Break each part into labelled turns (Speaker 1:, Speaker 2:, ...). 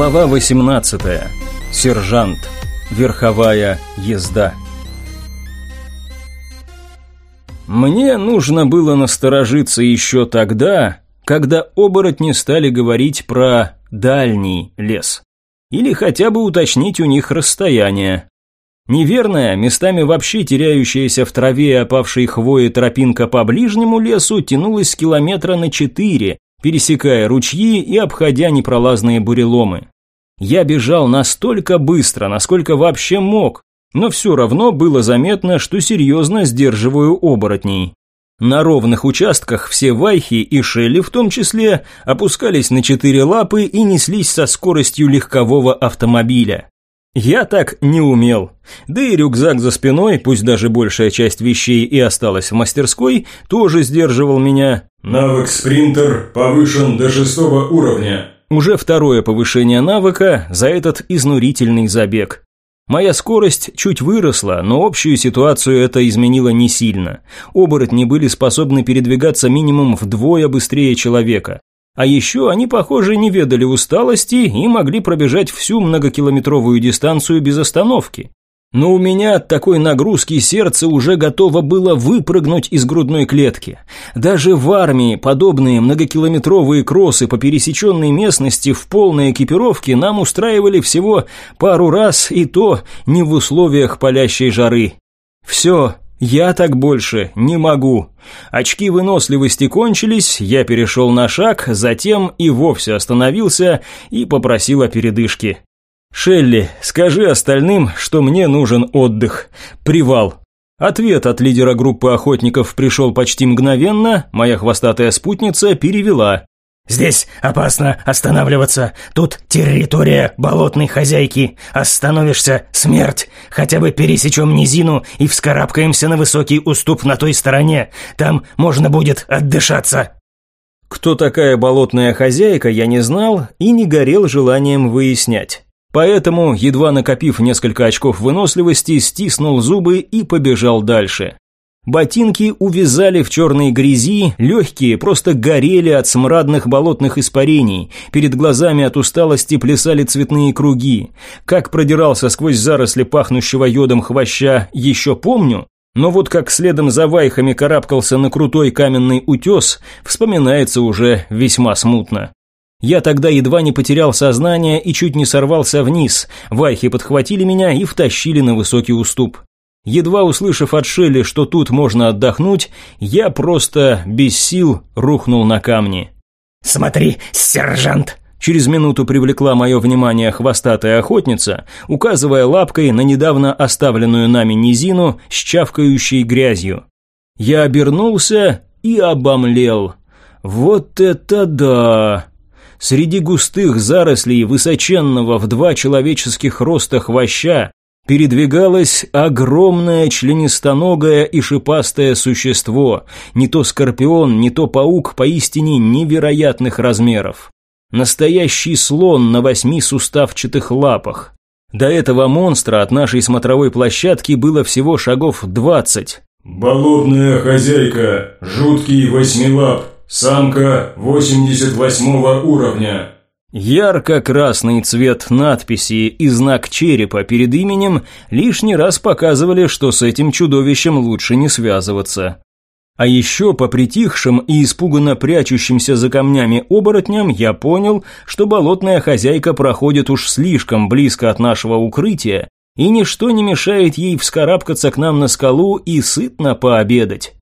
Speaker 1: Глава 18. Сержант. Верховая езда. Мне нужно было насторожиться еще тогда, когда оборотни стали говорить про дальний лес. Или хотя бы уточнить у них расстояние. Неверная, местами вообще теряющаяся в траве и опавшей хвои тропинка по ближнему лесу тянулась километра на четыре, пересекая ручьи и обходя непролазные буреломы. Я бежал настолько быстро, насколько вообще мог, но все равно было заметно, что серьезно сдерживаю оборотней. На ровных участках все вайхи и шелли в том числе опускались на четыре лапы и неслись со скоростью легкового автомобиля. Я так не умел. Да и рюкзак за спиной, пусть даже большая часть вещей и осталась в мастерской, тоже сдерживал меня.
Speaker 2: Навык спринтер повышен до шестого уровня.
Speaker 1: Уже второе повышение навыка за этот изнурительный забег. Моя скорость чуть выросла, но общую ситуацию это изменило не сильно. Оборотни были способны передвигаться минимум вдвое быстрее человека. А еще они, похоже, не ведали усталости и могли пробежать всю многокилометровую дистанцию без остановки. Но у меня от такой нагрузки сердце уже готово было выпрыгнуть из грудной клетки. Даже в армии подобные многокилометровые кроссы по пересеченной местности в полной экипировке нам устраивали всего пару раз, и то не в условиях палящей жары. Все, я так больше не могу. Очки выносливости кончились, я перешел на шаг, затем и вовсе остановился и попросил о передышке. «Шелли, скажи остальным, что мне нужен отдых. Привал». Ответ от лидера группы охотников пришел почти мгновенно, моя хвостатая спутница перевела.
Speaker 3: «Здесь опасно останавливаться. Тут территория болотной хозяйки. Остановишься – смерть. Хотя бы пересечем низину и вскарабкаемся на высокий уступ на той стороне. Там можно будет отдышаться».
Speaker 1: Кто такая болотная хозяйка, я не знал и не горел желанием выяснять. Поэтому, едва накопив несколько очков выносливости, стиснул зубы и побежал дальше. Ботинки увязали в черной грязи, легкие просто горели от смрадных болотных испарений, перед глазами от усталости плясали цветные круги. Как продирался сквозь заросли пахнущего йодом хвоща, еще помню, но вот как следом за вайхами карабкался на крутой каменный утес, вспоминается уже весьма смутно. Я тогда едва не потерял сознание и чуть не сорвался вниз. Вайхи подхватили меня и втащили на высокий уступ. Едва услышав от Шелли, что тут можно отдохнуть, я просто без сил рухнул на камни.
Speaker 3: «Смотри, сержант!»
Speaker 1: Через минуту привлекла мое внимание хвостатая охотница, указывая лапкой на недавно оставленную нами низину с чавкающей грязью. Я обернулся и обомлел. «Вот это да!» Среди густых зарослей высоченного в два человеческих роста хвоща передвигалось огромное членистоногое и шипастое существо, не то скорпион, не то паук поистине невероятных размеров. Настоящий слон на восьми суставчатых лапах. До этого монстра от нашей смотровой площадки было всего шагов двадцать.
Speaker 2: «Болотная хозяйка, жуткий восьмилап, Самка 88 уровня.
Speaker 1: Ярко-красный цвет надписи и знак черепа перед именем лишний раз показывали, что с этим чудовищем лучше не связываться. А еще по притихшим и испуганно прячущимся за камнями оборотням я понял, что болотная хозяйка проходит уж слишком близко от нашего укрытия, и ничто не мешает ей вскарабкаться к нам на скалу и сытно пообедать.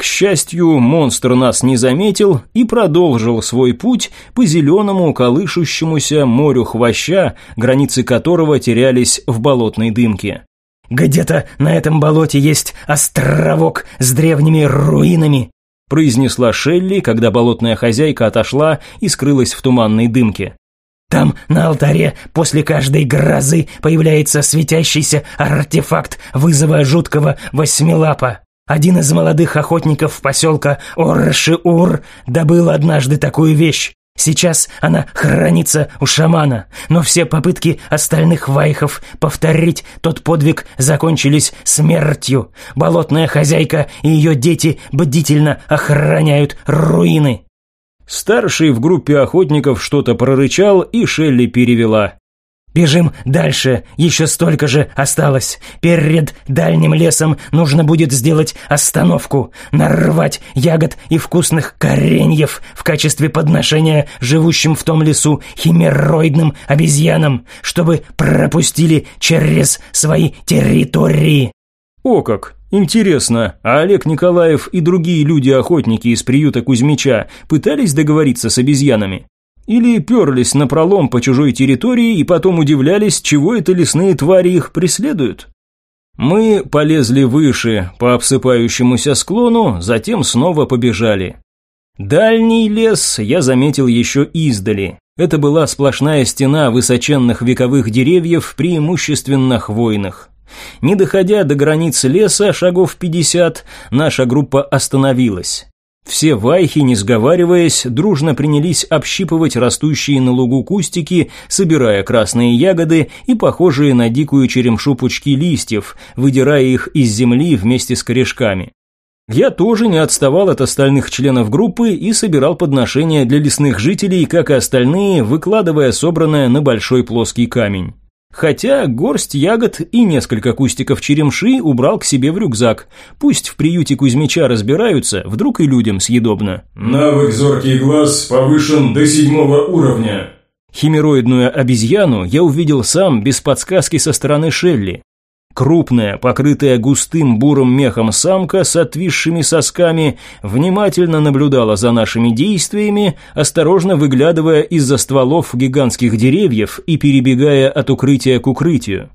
Speaker 1: К счастью, монстр нас не заметил и продолжил свой путь по зеленому колышущемуся морю хвоща, границы которого терялись в болотной дымке.
Speaker 3: «Где-то на этом болоте есть островок с древними руинами»,
Speaker 1: произнесла Шелли, когда болотная хозяйка отошла и скрылась в туманной дымке.
Speaker 3: Там на алтаре после каждой грозы появляется светящийся артефакт вызова жуткого восьмилапа. Один из молодых охотников поселка Оршиур добыл однажды такую вещь. Сейчас она хранится у шамана, но все попытки остальных вайхов повторить тот подвиг закончились смертью. Болотная хозяйка и ее дети бдительно охраняют руины.
Speaker 1: Старший в группе охотников что-то прорычал, и Шелли перевела.
Speaker 3: «Бежим дальше, еще столько же осталось. Перед дальним лесом нужно будет сделать остановку, нарвать ягод и вкусных кореньев в качестве подношения живущим в том лесу химероидным обезьянам, чтобы пропустили через свои территории».
Speaker 1: «О как! Интересно, а Олег Николаев и другие люди-охотники из приюта Кузьмича пытались договориться с обезьянами? Или перлись напролом по чужой территории и потом удивлялись, чего это лесные твари их преследуют? Мы полезли выше по обсыпающемуся склону, затем снова побежали. Дальний лес я заметил еще издали. Это была сплошная стена высоченных вековых деревьев, преимущественно хвойных. Не доходя до границы леса, шагов 50, наша группа остановилась. Все вайхи, не сговариваясь, дружно принялись общипывать растущие на лугу кустики, собирая красные ягоды и похожие на дикую черемшу пучки листьев, выдирая их из земли вместе с корешками. Я тоже не отставал от остальных членов группы и собирал подношения для лесных жителей, как и остальные, выкладывая собранное на большой плоский камень. Хотя горсть ягод и несколько кустиков черемши убрал к себе в рюкзак. Пусть в приюте Кузьмича разбираются, вдруг и людям съедобно.
Speaker 2: Навык «Зоркий глаз» повышен до седьмого уровня.
Speaker 1: Химероидную обезьяну я увидел сам без подсказки со стороны Шелли. Крупная, покрытая густым бурым мехом самка с отвисшими сосками внимательно наблюдала за нашими действиями, осторожно выглядывая из-за стволов гигантских деревьев и перебегая от укрытия к укрытию.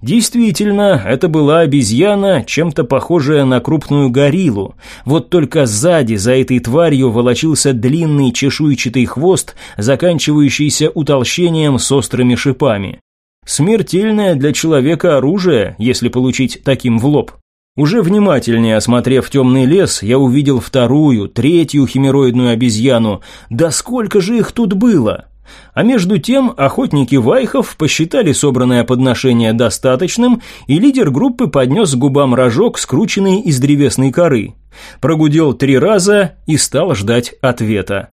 Speaker 1: Действительно, это была обезьяна, чем-то похожая на крупную гориллу. Вот только сзади за этой тварью волочился длинный чешуйчатый хвост, заканчивающийся утолщением с острыми шипами. Смертельное для человека оружие, если получить таким в лоб. Уже внимательнее осмотрев темный лес, я увидел вторую, третью химероидную обезьяну. Да сколько же их тут было! А между тем охотники Вайхов посчитали собранное подношение достаточным, и лидер группы поднес к губам рожок, скрученный из древесной коры. Прогудел три раза и стал ждать ответа.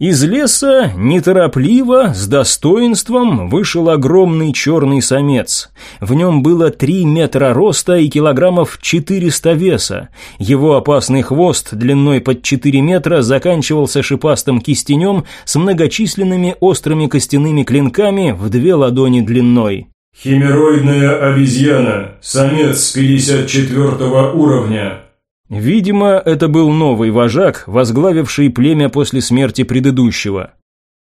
Speaker 1: Из леса неторопливо, с достоинством, вышел огромный черный самец. В нем было три метра роста и килограммов 400 веса. Его опасный хвост длиной под 4 метра заканчивался шипастым кистенем с многочисленными острыми костяными клинками в две ладони длиной.
Speaker 2: Химероидная обезьяна, самец 54 уровня,
Speaker 1: Видимо, это был новый вожак, возглавивший племя после смерти предыдущего.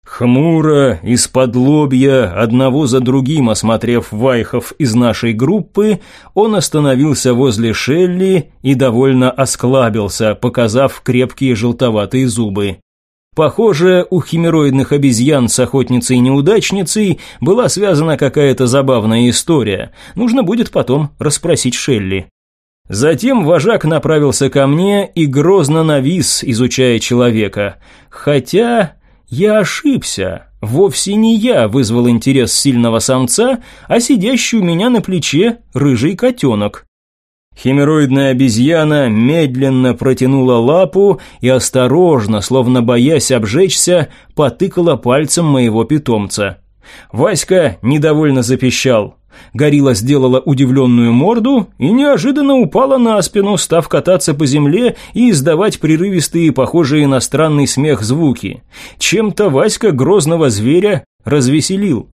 Speaker 1: Хмуро, из-под лобья, одного за другим осмотрев вайхов из нашей группы, он остановился возле Шелли и довольно осклабился, показав крепкие желтоватые зубы. Похоже, у химероидных обезьян с охотницей-неудачницей была связана какая-то забавная история. Нужно будет потом расспросить Шелли. Затем вожак направился ко мне и грозно навис, изучая человека. Хотя я ошибся. Вовсе не я вызвал интерес сильного самца, а сидящий у меня на плече рыжий котенок. Химероидная обезьяна медленно протянула лапу и осторожно, словно боясь обжечься, потыкала пальцем моего питомца. Васька недовольно запищал. Горилла сделала удивленную морду и неожиданно упала на спину, став кататься по земле и издавать прерывистые, похожие на странный смех звуки. Чем-то Васька грозного зверя развеселил.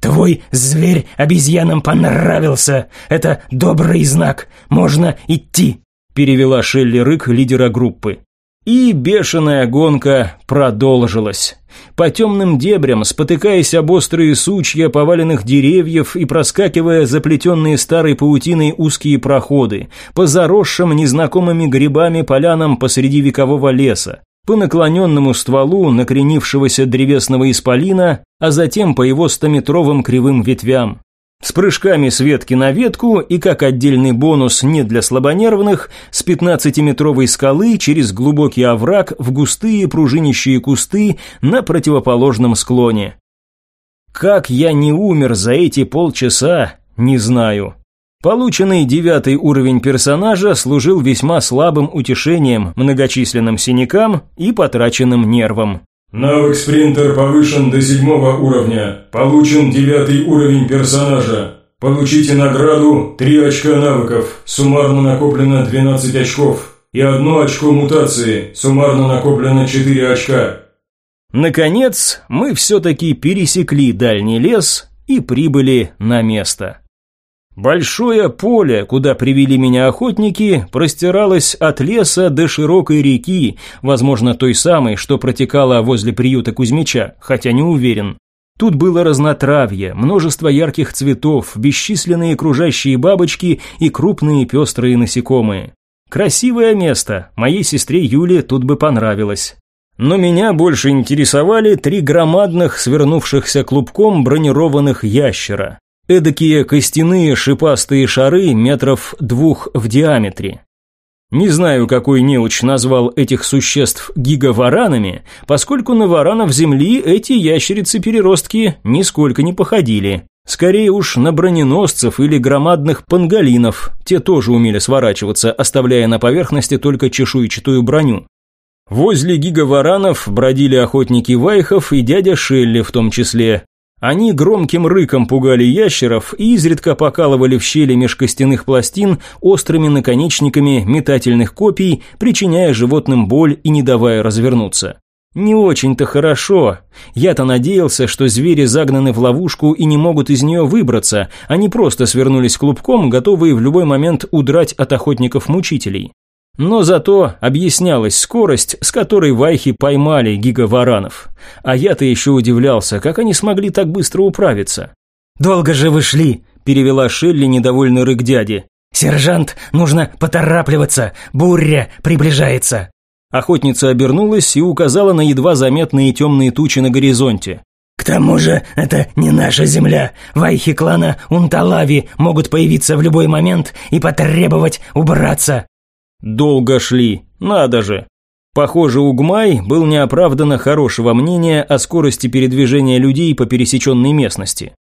Speaker 3: «Твой зверь обезьянам понравился. Это добрый знак. Можно идти», – перевела Шелли Рык лидера группы. И бешеная гонка продолжилась. По темным дебрям, спотыкаясь об острые сучья поваленных деревьев и проскакивая заплетенные старой паутиной узкие проходы, по заросшим незнакомыми грибами полянам посреди векового леса, по наклоненному стволу накренившегося древесного исполина, а затем по его стометровым кривым ветвям. С прыжками с ветки на ветку и как отдельный бонус не для слабонервных, с 15-метровой скалы через глубокий овраг в густые пружинищие кусты на противоположном склоне. Как я не умер за эти полчаса, не знаю.
Speaker 1: Полученный девятый уровень персонажа служил весьма слабым утешением многочисленным синякам и потраченным нервам.
Speaker 2: Навык спринтер повышен до седьмого уровня. Получен девятый уровень персонажа. Получите награду 3 очка навыков, суммарно накоплено 12 очков, и одно очко мутации, суммарно накоплено 4 очка.
Speaker 1: Наконец, мы все-таки пересекли дальний лес и прибыли на место. Большое поле, куда привели меня охотники, простиралось от леса до широкой реки, возможно, той самой, что протекала возле приюта Кузьмича, хотя не уверен. Тут было разнотравье, множество ярких цветов, бесчисленные кружащие бабочки и крупные пестрые насекомые. Красивое место, моей сестре Юле тут бы понравилось. Но меня больше интересовали три громадных, свернувшихся клубком бронированных ящера. Эдакие костяные шипастые шары метров двух в диаметре. Не знаю, какой неуч назвал этих существ гигаваранами, поскольку на варанов Земли эти ящерицы-переростки нисколько не походили. Скорее уж на броненосцев или громадных панголинов, те тоже умели сворачиваться, оставляя на поверхности только чешуйчатую броню. Возле гигаваранов бродили охотники Вайхов и дядя Шелли в том числе, они громким рыком пугали ящеров и изредка покалывали в щели меж костяных пластин острыми наконечниками метательных копий, причиняя животным боль и не давая развернуться. Не очень-то хорошо. Я-то надеялся, что звери загнаны в ловушку и не могут из нее выбраться, они просто свернулись клубком, готовые в любой момент удрать от охотников-мучителей. Но зато объяснялась скорость, с которой вайхи поймали гигаваранов. А я-то еще удивлялся, как они смогли так быстро управиться.
Speaker 3: «Долго же вы шли», – перевела Шелли недовольный рык дяди. «Сержант, нужно поторапливаться, буря приближается».
Speaker 1: Охотница обернулась и указала на едва заметные темные тучи на горизонте.
Speaker 3: «К тому же это не наша земля. Вайхи клана Унталави могут появиться в любой момент и потребовать убраться».
Speaker 1: Долго шли, надо же. Похоже, Угмай был неоправданно хорошего мнения о скорости передвижения людей по пересеченной местности.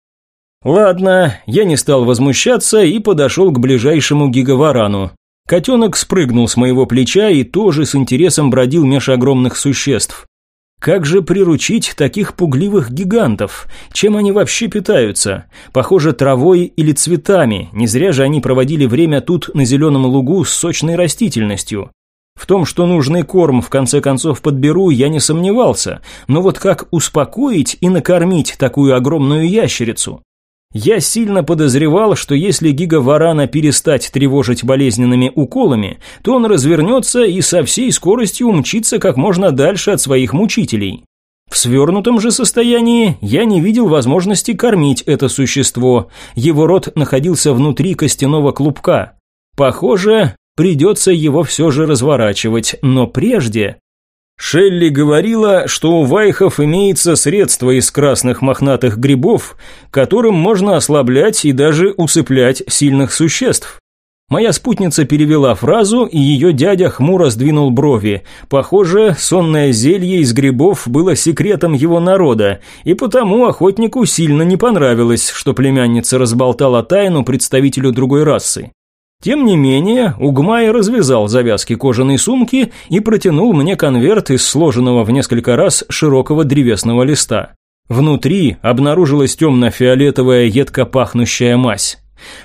Speaker 1: Ладно, я не стал возмущаться и подошел к ближайшему гигаварану. Котенок спрыгнул с моего плеча и тоже с интересом бродил меж огромных существ. Как же приручить таких пугливых гигантов? Чем они вообще питаются? Похоже, травой или цветами. Не зря же они проводили время тут на зеленом лугу с сочной растительностью. В том, что нужный корм в конце концов подберу, я не сомневался. Но вот как успокоить и накормить такую огромную ящерицу? Я сильно подозревал, что если гигаварана перестать тревожить болезненными уколами, то он развернется и со всей скоростью умчится как можно дальше от своих мучителей. В свернутом же состоянии я не видел возможности кормить это существо. Его рот находился внутри костяного клубка. Похоже, придется его все же разворачивать, но прежде Шелли говорила, что у вайхов имеется средство из красных мохнатых грибов, которым можно ослаблять и даже усыплять сильных существ. Моя спутница перевела фразу, и ее дядя хмуро сдвинул брови. Похоже, сонное зелье из грибов было секретом его народа, и потому охотнику сильно не понравилось, что племянница разболтала тайну представителю другой расы. Тем не менее, Угмай развязал завязки кожаной сумки и протянул мне конверт из сложенного в несколько раз широкого древесного листа. Внутри обнаружилась темно-фиолетовая едко пахнущая мазь.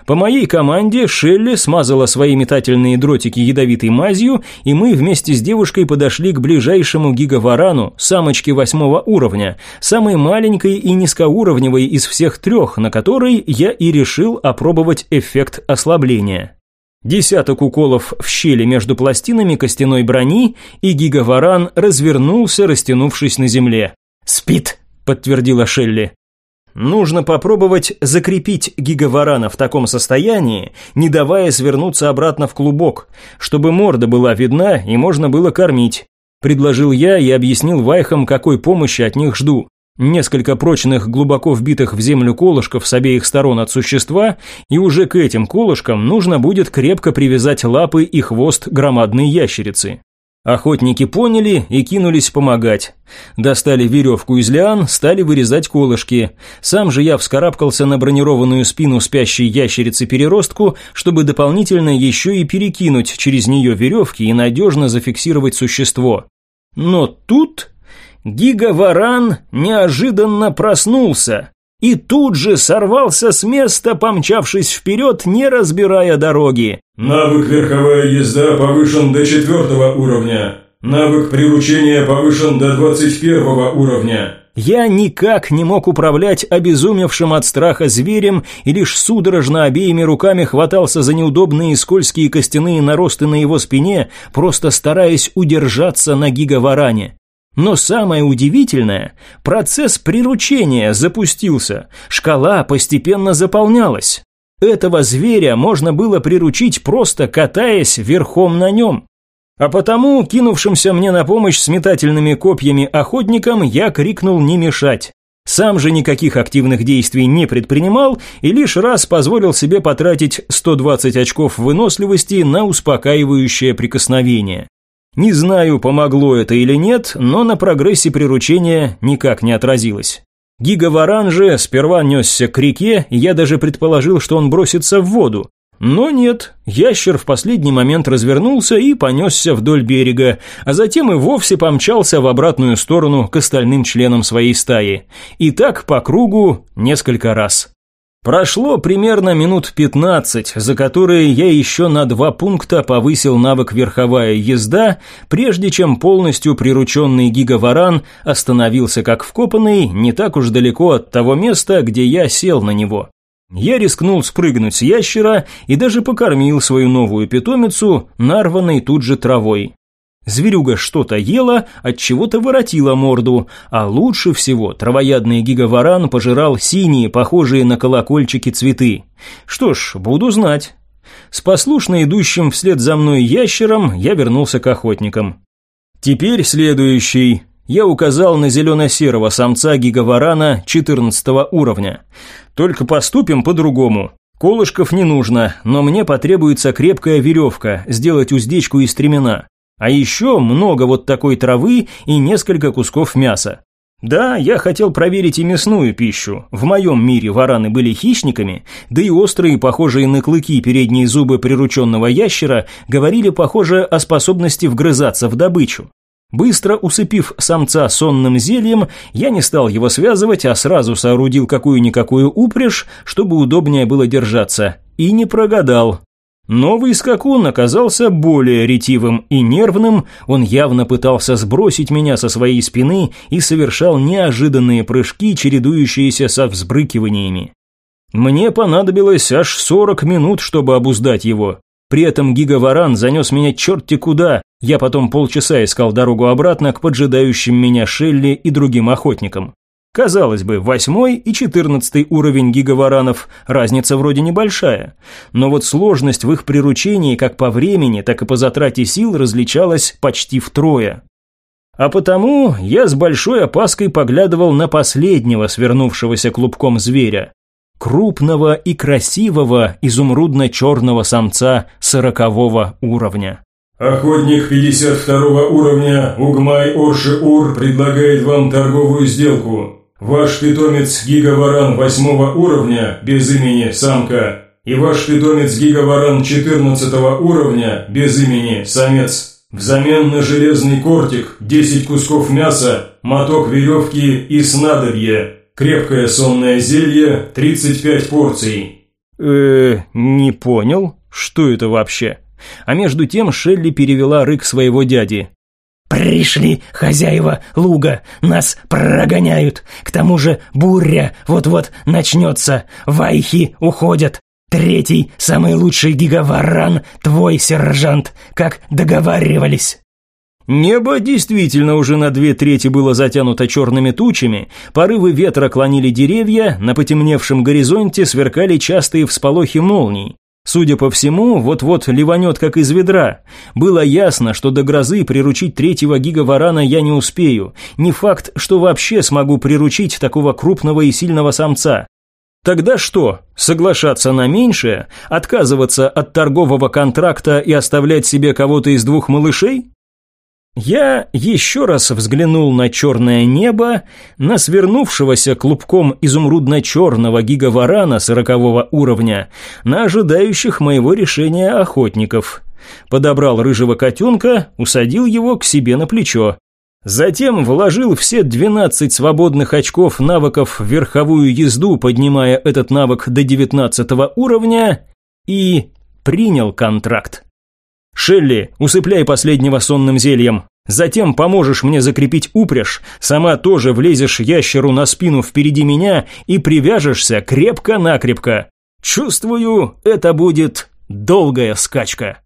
Speaker 1: По моей команде Шелли смазала свои метательные дротики ядовитой мазью, и мы вместе с девушкой подошли к ближайшему гигаварану, самочке восьмого уровня, самой маленькой и низкоуровневой из всех трех, на которой я и решил опробовать эффект ослабления. Десяток уколов в щели между пластинами костяной брони, и гигаваран развернулся, растянувшись на земле.
Speaker 3: «Спит», – подтвердила Шелли.
Speaker 1: Нужно попробовать закрепить гигаварана в таком состоянии, не давая свернуться обратно в клубок, чтобы морда была видна и можно было кормить. Предложил я и объяснил Вайхам, какой помощи от них жду. Несколько прочных, глубоко вбитых в землю колышков с обеих сторон от существа, и уже к этим колышкам нужно будет крепко привязать лапы и хвост громадной ящерицы. Охотники поняли и кинулись помогать. Достали веревку из лиан, стали вырезать колышки. Сам же я вскарабкался на бронированную спину спящей ящерицы-переростку, чтобы дополнительно еще и перекинуть через нее веревки и надежно зафиксировать существо. Но тут гигаваран неожиданно проснулся и тут же сорвался с места, помчавшись вперед, не разбирая дороги.
Speaker 2: Навык верховая езда повышен до четвертого уровня. Навык приручения повышен до двадцать первого уровня.
Speaker 1: Я никак не мог управлять обезумевшим от страха зверем и лишь судорожно обеими руками хватался за неудобные скользкие костяные наросты на его спине, просто стараясь удержаться на гигаваране. Но самое удивительное, процесс приручения запустился, шкала постепенно заполнялась. Этого зверя можно было приручить просто катаясь верхом на нем. А потому, кинувшимся мне на помощь с метательными копьями охотникам, я крикнул не мешать. Сам же никаких активных действий не предпринимал и лишь раз позволил себе потратить 120 очков выносливости на успокаивающее прикосновение. Не знаю, помогло это или нет, но на прогрессе приручения никак не отразилось. Гигаваран же сперва несся к реке, и я даже предположил, что он бросится в воду. Но нет, ящер в последний момент развернулся и понесся вдоль берега, а затем и вовсе помчался в обратную сторону к остальным членам своей стаи. И так по кругу несколько раз. Прошло примерно минут 15, за которые я еще на два пункта повысил навык верховая езда, прежде чем полностью прирученный гигаваран остановился как вкопанный не так уж далеко от того места, где я сел на него. Я рискнул спрыгнуть с ящера и даже покормил свою новую питомицу, нарванной тут же травой. Зверюга что-то ела, от чего-то воротила морду, а лучше всего травоядный гигаваран пожирал синие, похожие на колокольчики цветы. Что ж, буду знать. С послушно идущим вслед за мной ящером я вернулся к охотникам. Теперь следующий. Я указал на зелено-серого самца гигаварана 14 уровня. Только поступим по-другому. Колышков не нужно, но мне потребуется крепкая веревка, сделать уздечку из стремена. А еще много вот такой травы и несколько кусков мяса. Да, я хотел проверить и мясную пищу. В моем мире вараны были хищниками, да и острые, похожие на клыки передние зубы прирученного ящера говорили, похоже, о способности вгрызаться в добычу. Быстро усыпив самца сонным зельем, я не стал его связывать, а сразу соорудил какую-никакую упряжь, чтобы удобнее было держаться. И не прогадал. Новый скакун оказался более ретивым и нервным, он явно пытался сбросить меня со своей спины и совершал неожиданные прыжки, чередующиеся со взбрыкиваниями. Мне понадобилось аж 40 минут, чтобы обуздать его. При этом гигаваран занес меня черти куда, я потом полчаса искал дорогу обратно к поджидающим меня Шелли и другим охотникам. Казалось бы, восьмой и четырнадцатый уровень гигаваранов разница вроде небольшая, но вот сложность в их приручении как по времени, так и по затрате сил различалась почти втрое. А потому я с большой опаской поглядывал на последнего свернувшегося клубком зверя, крупного и красивого изумрудно-черного самца сорокового уровня.
Speaker 2: Охотник 52 уровня Угмай Орши Ур предлагает вам торговую сделку. Ваш питомец Гигаваран восьмого уровня, без имени самка, и ваш питомец Гигаваран 14 уровня, без имени самец. Взамен на железный кортик, 10 кусков мяса, моток веревки и снадобье. Крепкое сонное зелье, 35 порций.
Speaker 1: э не понял, что это вообще? А между тем Шелли перевела рык своего дяди.
Speaker 3: «Пришли хозяева луга, нас прогоняют. К тому же буря вот-вот начнется, вайхи уходят. Третий, самый лучший гигаваран, твой сержант, как договаривались».
Speaker 1: Небо действительно уже на две трети было затянуто черными тучами, порывы ветра клонили деревья, на потемневшем горизонте сверкали частые всполохи молний. Судя по всему, вот-вот ливанет как из ведра. Было ясно, что до грозы приручить третьего гигаварана я не успею. Не факт, что вообще смогу приручить такого крупного и сильного самца. Тогда что, соглашаться на меньшее, отказываться от торгового контракта и оставлять себе кого-то из двух малышей? Я еще раз взглянул на черное небо, на свернувшегося клубком изумрудно-черного гигаварана сорокового уровня, на ожидающих моего решения охотников. Подобрал рыжего котенка, усадил его к себе на плечо. Затем вложил все 12 свободных очков навыков в верховую езду, поднимая этот навык до 19 уровня, и принял контракт. «Шелли, усыпляй последнего сонным зельем. Затем поможешь мне закрепить упряжь, сама тоже влезешь ящеру на спину впереди меня и привяжешься крепко-накрепко. Чувствую, это будет долгая скачка».